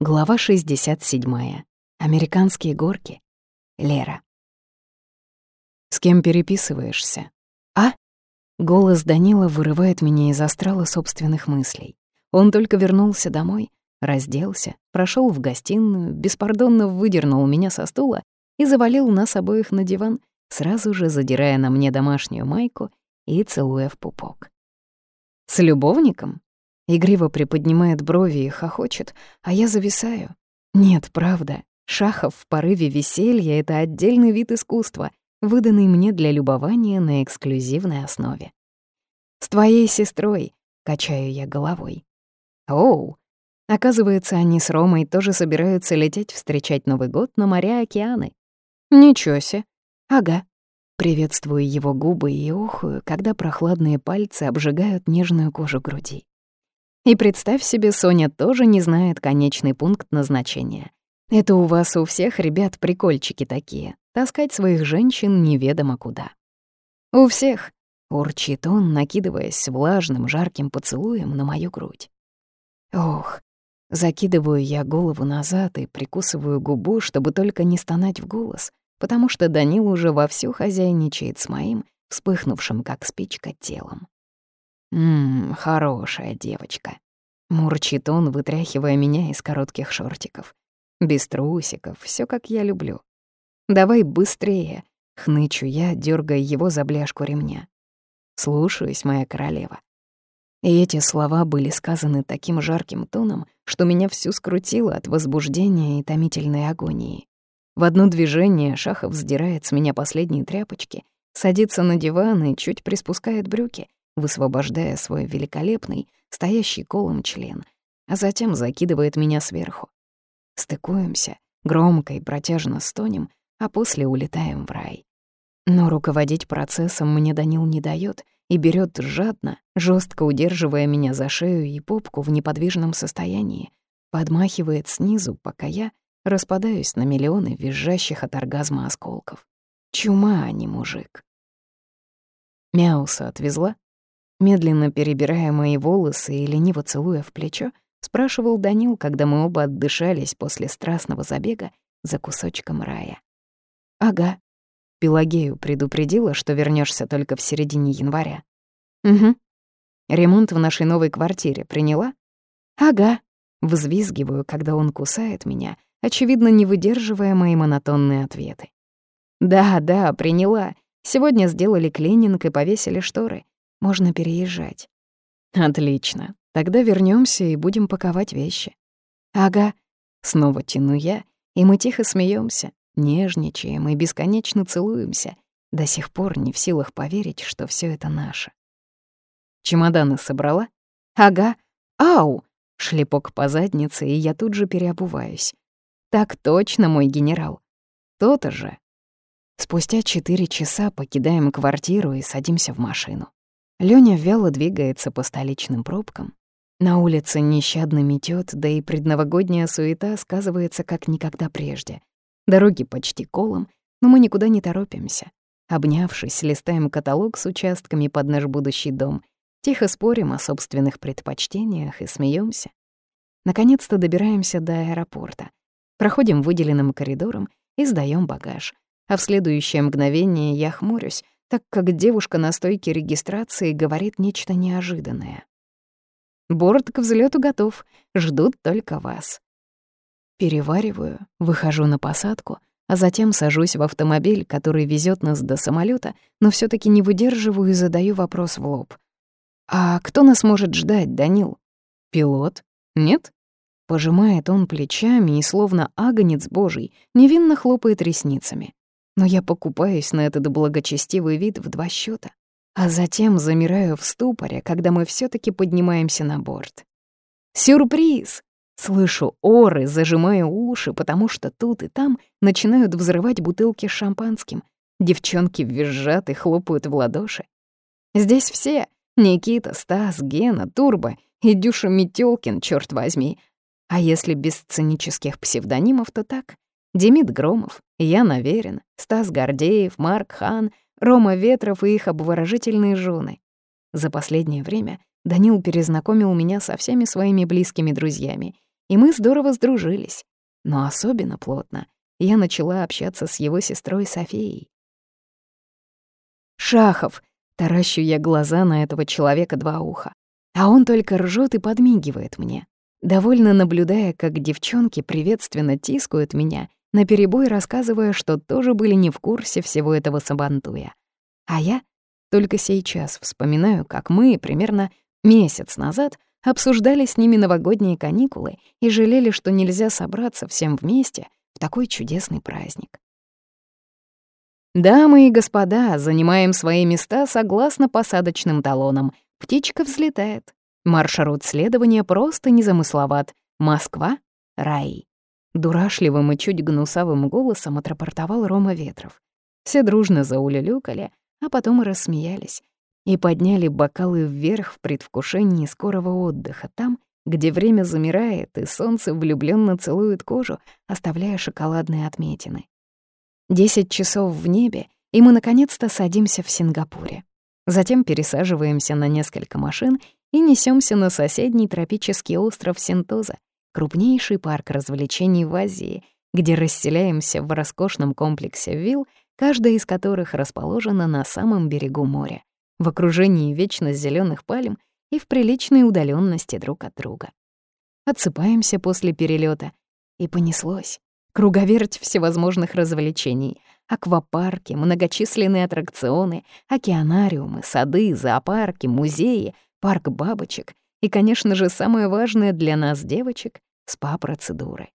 Глава 67. Американские горки. Лера. «С кем переписываешься?» «А?» Голос Данила вырывает меня из астрала собственных мыслей. Он только вернулся домой, разделся, прошел в гостиную, беспардонно выдернул меня со стула и завалил нас обоих на диван, сразу же задирая на мне домашнюю майку и целуя в пупок. «С любовником?» Игриво приподнимает брови и хохочет, а я зависаю. Нет, правда, Шахов в порыве веселья — это отдельный вид искусства, выданный мне для любования на эксклюзивной основе. «С твоей сестрой», — качаю я головой. «Оу!» Оказывается, они с Ромой тоже собираются лететь встречать Новый год на моря океаны. Ничего себе. Ага. Приветствую его губы и охую, когда прохладные пальцы обжигают нежную кожу груди. И представь себе, Соня тоже не знает конечный пункт назначения. Это у вас у всех, ребят, прикольчики такие. Таскать своих женщин неведомо куда. У всех, урчит он, накидываясь влажным, жарким поцелуем на мою грудь. Ох, закидываю я голову назад и прикусываю губу, чтобы только не стонать в голос, потому что Данил уже вовсю хозяйничает с моим, вспыхнувшим как спичка телом. «Ммм, хорошая девочка», — мурчит он, вытряхивая меня из коротких шортиков. Без трусиков, все как я люблю. «Давай быстрее», — хнычу я, дергая его за бляшку ремня. «Слушаюсь, моя королева». И эти слова были сказаны таким жарким тоном, что меня всю скрутило от возбуждения и томительной агонии. В одно движение Шахов сдирает с меня последние тряпочки, садится на диван и чуть приспускает брюки, высвобождая свой великолепный, стоящий колом член, а затем закидывает меня сверху. Стыкуемся, громко и протяжно стонем, а после улетаем в рай. Но руководить процессом мне Данил не дает и берет жадно, жестко удерживая меня за шею и попку в неподвижном состоянии, подмахивает снизу, пока я распадаюсь на миллионы визжащих от оргазма осколков. Чума, а не мужик. Мяуса отвезла? Медленно перебирая мои волосы и лениво целуя в плечо, спрашивал Данил, когда мы оба отдышались после страстного забега за кусочком рая. «Ага». Пелагею предупредила, что вернешься только в середине января. «Угу». «Ремонт в нашей новой квартире приняла?» «Ага». Взвизгиваю, когда он кусает меня, очевидно, не выдерживая мои монотонные ответы. «Да, да, приняла. Сегодня сделали клининг и повесили шторы. Можно переезжать. Отлично. Тогда вернемся и будем паковать вещи. Ага. Снова тяну я, и мы тихо смеемся, нежничаем и бесконечно целуемся, до сих пор не в силах поверить, что все это наше. Чемоданы собрала? Ага. Ау! Шлепок по заднице, и я тут же переобуваюсь. Так точно, мой генерал. То-то же. Спустя четыре часа покидаем квартиру и садимся в машину. Лёня вяло двигается по столичным пробкам. На улице нещадно метёт, да и предновогодняя суета сказывается как никогда прежде. Дороги почти колом, но мы никуда не торопимся. Обнявшись, листаем каталог с участками под наш будущий дом, тихо спорим о собственных предпочтениях и смеемся. Наконец-то добираемся до аэропорта. Проходим выделенным коридором и сдаем багаж. А в следующее мгновение я хмурюсь, так как девушка на стойке регистрации говорит нечто неожиданное. «Борт к взлету готов, ждут только вас». Перевариваю, выхожу на посадку, а затем сажусь в автомобиль, который везет нас до самолета, но все таки не выдерживаю и задаю вопрос в лоб. «А кто нас может ждать, Данил? Пилот? Нет?» Пожимает он плечами и, словно агонец божий, невинно хлопает ресницами но я покупаюсь на этот благочестивый вид в два счета, а затем замираю в ступоре, когда мы все таки поднимаемся на борт. «Сюрприз!» Слышу оры, зажимаю уши, потому что тут и там начинают взрывать бутылки с шампанским. Девчонки визжат и хлопают в ладоши. Здесь все — Никита, Стас, Гена, Турбо и Дюша Метёлкин, чёрт возьми. А если без сценических псевдонимов, то так. Демид Громов, Ян Аверин, Стас Гордеев, Марк Хан, Рома Ветров и их обворожительные жены. За последнее время Данил перезнакомил меня со всеми своими близкими друзьями, и мы здорово сдружились. Но особенно плотно я начала общаться с его сестрой Софией. «Шахов!» — таращу я глаза на этого человека два уха. А он только ржет и подмигивает мне, довольно наблюдая, как девчонки приветственно тискают меня, наперебой рассказывая, что тоже были не в курсе всего этого сабантуя. А я только сейчас вспоминаю, как мы примерно месяц назад обсуждали с ними новогодние каникулы и жалели, что нельзя собраться всем вместе в такой чудесный праздник. Дамы и господа, занимаем свои места согласно посадочным талонам. Птичка взлетает. Маршрут следования просто незамысловат. Москва — рай. Дурашливым и чуть гнусавым голосом отрапортовал Рома Ветров. Все дружно заулюлюкали, а потом и рассмеялись, и подняли бокалы вверх в предвкушении скорого отдыха там, где время замирает, и солнце влюбленно целует кожу, оставляя шоколадные отметины. Десять часов в небе, и мы наконец-то садимся в Сингапуре. Затем пересаживаемся на несколько машин и несемся на соседний тропический остров Синтоза, крупнейший парк развлечений в Азии, где расселяемся в роскошном комплексе вилл, каждая из которых расположена на самом берегу моря, в окружении вечно зеленых пальм и в приличной удаленности друг от друга. Отсыпаемся после перелета, и понеслось. Круговерть всевозможных развлечений. Аквапарки, многочисленные аттракционы, океанариумы, сады, зоопарки, музеи, парк бабочек и, конечно же, самое важное для нас, девочек — спа-процедуры.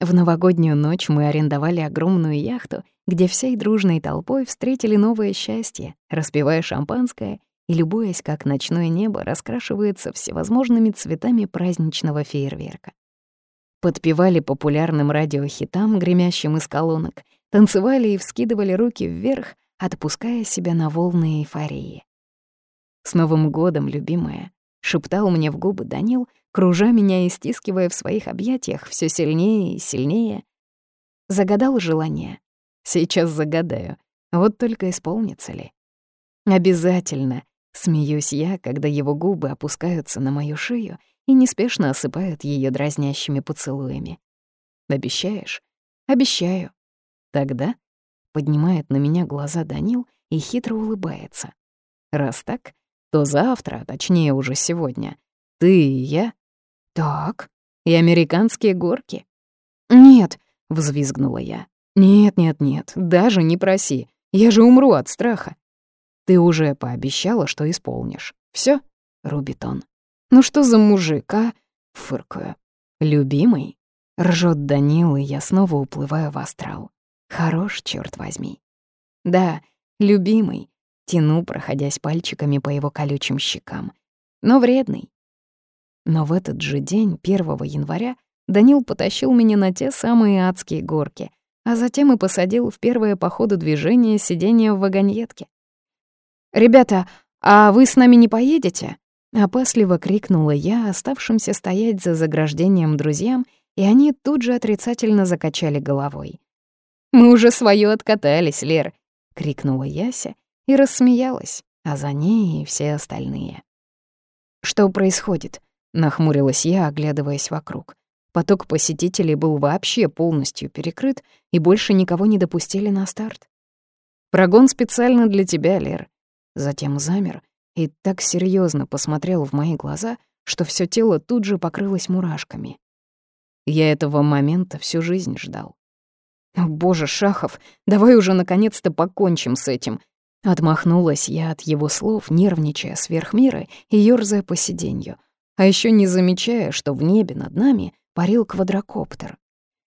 В новогоднюю ночь мы арендовали огромную яхту, где всей дружной толпой встретили новое счастье, распивая шампанское и любуясь, как ночное небо раскрашивается всевозможными цветами праздничного фейерверка. Подпевали популярным радиохитам, гремящим из колонок, танцевали и вскидывали руки вверх, отпуская себя на волны эйфории. «С Новым годом, любимая!» — шептал мне в губы Данил, кружа меня и стискивая в своих объятиях все сильнее и сильнее. Загадал желание. Сейчас загадаю. Вот только исполнится ли. Обязательно, смеюсь я, когда его губы опускаются на мою шею и неспешно осыпают ее дразнящими поцелуями. Обещаешь? Обещаю. Тогда поднимает на меня глаза Данил и хитро улыбается. Раз так, то завтра, точнее уже сегодня, ты и я «Так, и американские горки?» «Нет», — взвизгнула я. «Нет, нет, нет, даже не проси. Я же умру от страха». «Ты уже пообещала, что исполнишь. Всё?» — рубит он. «Ну что за мужик, а?» — фыркаю. «Любимый?» — ржёт Данил, и я снова уплываю в астрал. Хорош, чёрт возьми. «Да, любимый», — тяну, проходясь пальчиками по его колючим щекам. «Но вредный. Но в этот же день, 1 января, Данил потащил меня на те самые адские горки, а затем и посадил в первое по ходу движения сиденье в вагонетке. «Ребята, а вы с нами не поедете?» Опасливо крикнула я, оставшимся стоять за заграждением друзьям, и они тут же отрицательно закачали головой. «Мы уже своё откатались, Лер!» — крикнула Яся и рассмеялась, а за ней и все остальные. «Что происходит?» Нахмурилась я, оглядываясь вокруг. Поток посетителей был вообще полностью перекрыт, и больше никого не допустили на старт. «Прогон специально для тебя, Лер». Затем замер и так серьезно посмотрел в мои глаза, что все тело тут же покрылось мурашками. Я этого момента всю жизнь ждал. «Боже, Шахов, давай уже наконец-то покончим с этим!» Отмахнулась я от его слов, нервничая сверх меры и ёрзая по сиденью а еще не замечая, что в небе над нами парил квадрокоптер.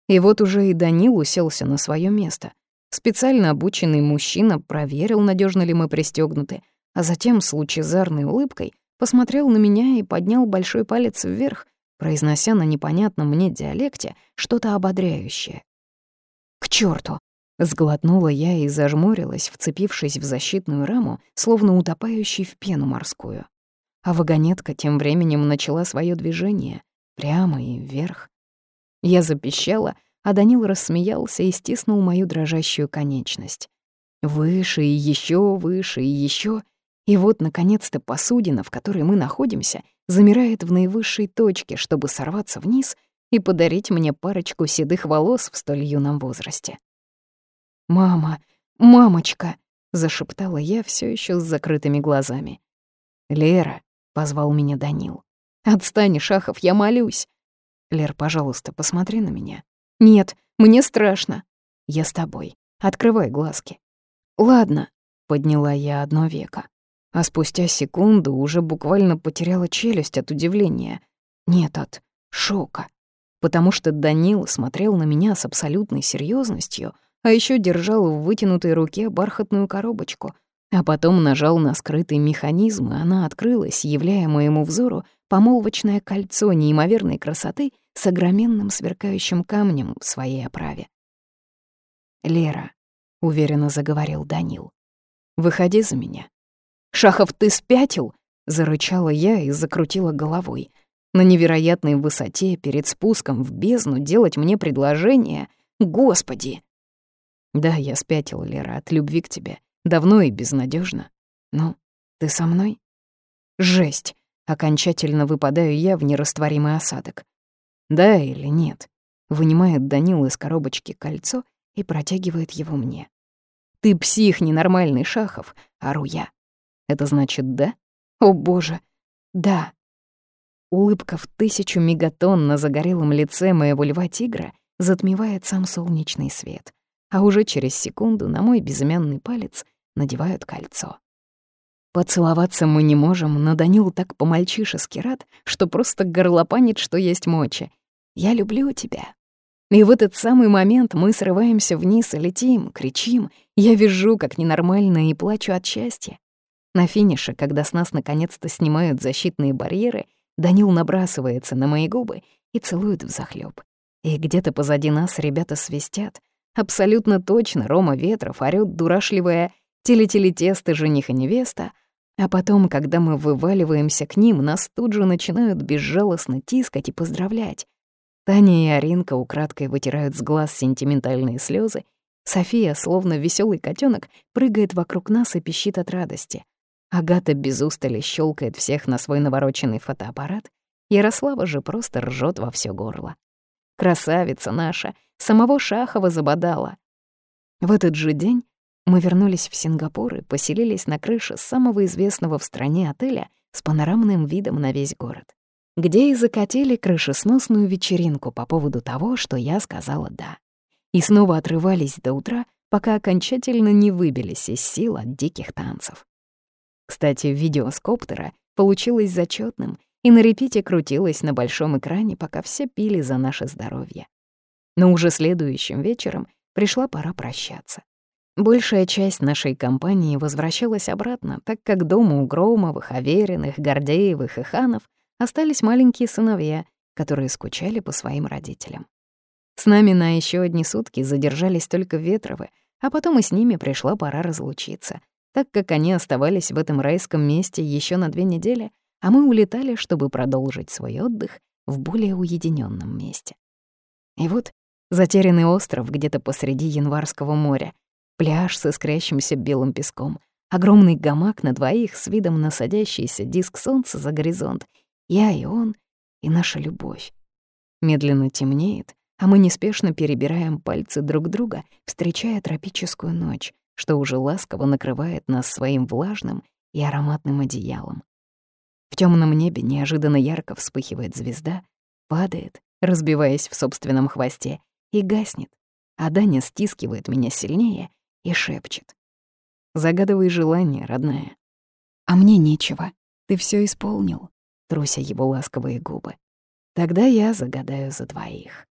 И вот уже и Данил уселся на свое место. Специально обученный мужчина проверил, надежно ли мы пристегнуты, а затем с лучезарной улыбкой посмотрел на меня и поднял большой палец вверх, произнося на непонятном мне диалекте что-то ободряющее. «К черту! Сглотнула я и зажмурилась, вцепившись в защитную раму, словно утопающий в пену морскую а вагонетка тем временем начала свое движение, прямо и вверх. Я запищала, а Данил рассмеялся и стиснул мою дрожащую конечность. Выше и еще выше и еще, И вот, наконец-то, посудина, в которой мы находимся, замирает в наивысшей точке, чтобы сорваться вниз и подарить мне парочку седых волос в столь юном возрасте. «Мама, мамочка!» — зашептала я все еще с закрытыми глазами. «Лера!» — позвал меня Данил. «Отстань, Шахов, я молюсь!» «Лер, пожалуйста, посмотри на меня». «Нет, мне страшно». «Я с тобой. Открывай глазки». «Ладно», — подняла я одно веко. А спустя секунду уже буквально потеряла челюсть от удивления. Нет, от шока. Потому что Данил смотрел на меня с абсолютной серьезностью, а еще держал в вытянутой руке бархатную коробочку, а потом нажал на скрытый механизм, и она открылась, являя моему взору помолвочное кольцо неимоверной красоты с огроменным сверкающим камнем в своей оправе. «Лера», — уверенно заговорил Данил, — «выходи за меня». «Шахов, ты спятил?» — зарычала я и закрутила головой. На невероятной высоте перед спуском в бездну делать мне предложение? Господи! Да, я спятил, Лера, от любви к тебе. Давно и безнадежно. Ну, ты со мной? Жесть! Окончательно выпадаю я в нерастворимый осадок. Да или нет? Вынимает Данил из коробочки кольцо и протягивает его мне. Ты псих ненормальный, Шахов, ору я. Это значит «да»? О, боже, да. Улыбка в тысячу мегатонн на загорелом лице моего льва-тигра затмевает сам солнечный свет, а уже через секунду на мой безымянный палец надевают кольцо. Поцеловаться мы не можем, но Данил так по-мальчишески рад, что просто горлопанит, что есть мочи. «Я люблю тебя». И в этот самый момент мы срываемся вниз и летим, кричим. Я вижу, как ненормально, и плачу от счастья. На финише, когда с нас наконец-то снимают защитные барьеры, Данил набрасывается на мои губы и целует взахлёб. И где-то позади нас ребята свистят. Абсолютно точно Рома Ветров орёт дурашливая «Теле-теле-тесто, жених и невеста», а потом, когда мы вываливаемся к ним, нас тут же начинают безжалостно тискать и поздравлять. Таня и Аринка украдкой вытирают с глаз сентиментальные слезы. София, словно веселый котенок, прыгает вокруг нас и пищит от радости. Агата без устали щелкает всех на свой навороченный фотоаппарат. Ярослава же просто ржет во все горло. Красавица наша, самого Шахова забодала. В этот же день мы вернулись в Сингапур и поселились на крыше самого известного в стране отеля с панорамным видом на весь город, где и закатили крышесносную вечеринку по поводу того, что я сказала «да». И снова отрывались до утра, пока окончательно не выбились из сил от диких танцев. Кстати, видео с коптера получилось зачетным и на репите крутилось на большом экране, пока все пили за наше здоровье. Но уже следующим вечером пришла пора прощаться. Большая часть нашей компании возвращалась обратно, так как дома у Громовых, Авериных, Гордеевых и Ханов остались маленькие сыновья, которые скучали по своим родителям. С нами на еще одни сутки задержались только Ветровы, а потом и с ними пришла пора разлучиться — так как они оставались в этом райском месте еще на две недели, а мы улетали, чтобы продолжить свой отдых в более уединенном месте. И вот затерянный остров где-то посреди Январского моря, пляж с искрящимся белым песком, огромный гамак на двоих с видом на садящийся диск солнца за горизонт, я и он, и наша любовь. Медленно темнеет, а мы неспешно перебираем пальцы друг друга, встречая тропическую ночь, что уже ласково накрывает нас своим влажным и ароматным одеялом. В темном небе неожиданно ярко вспыхивает звезда, падает, разбиваясь в собственном хвосте, и гаснет, а Даня стискивает меня сильнее и шепчет. «Загадывай желание, родная». «А мне нечего. Ты все исполнил», — труся его ласковые губы. «Тогда я загадаю за двоих».